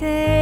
して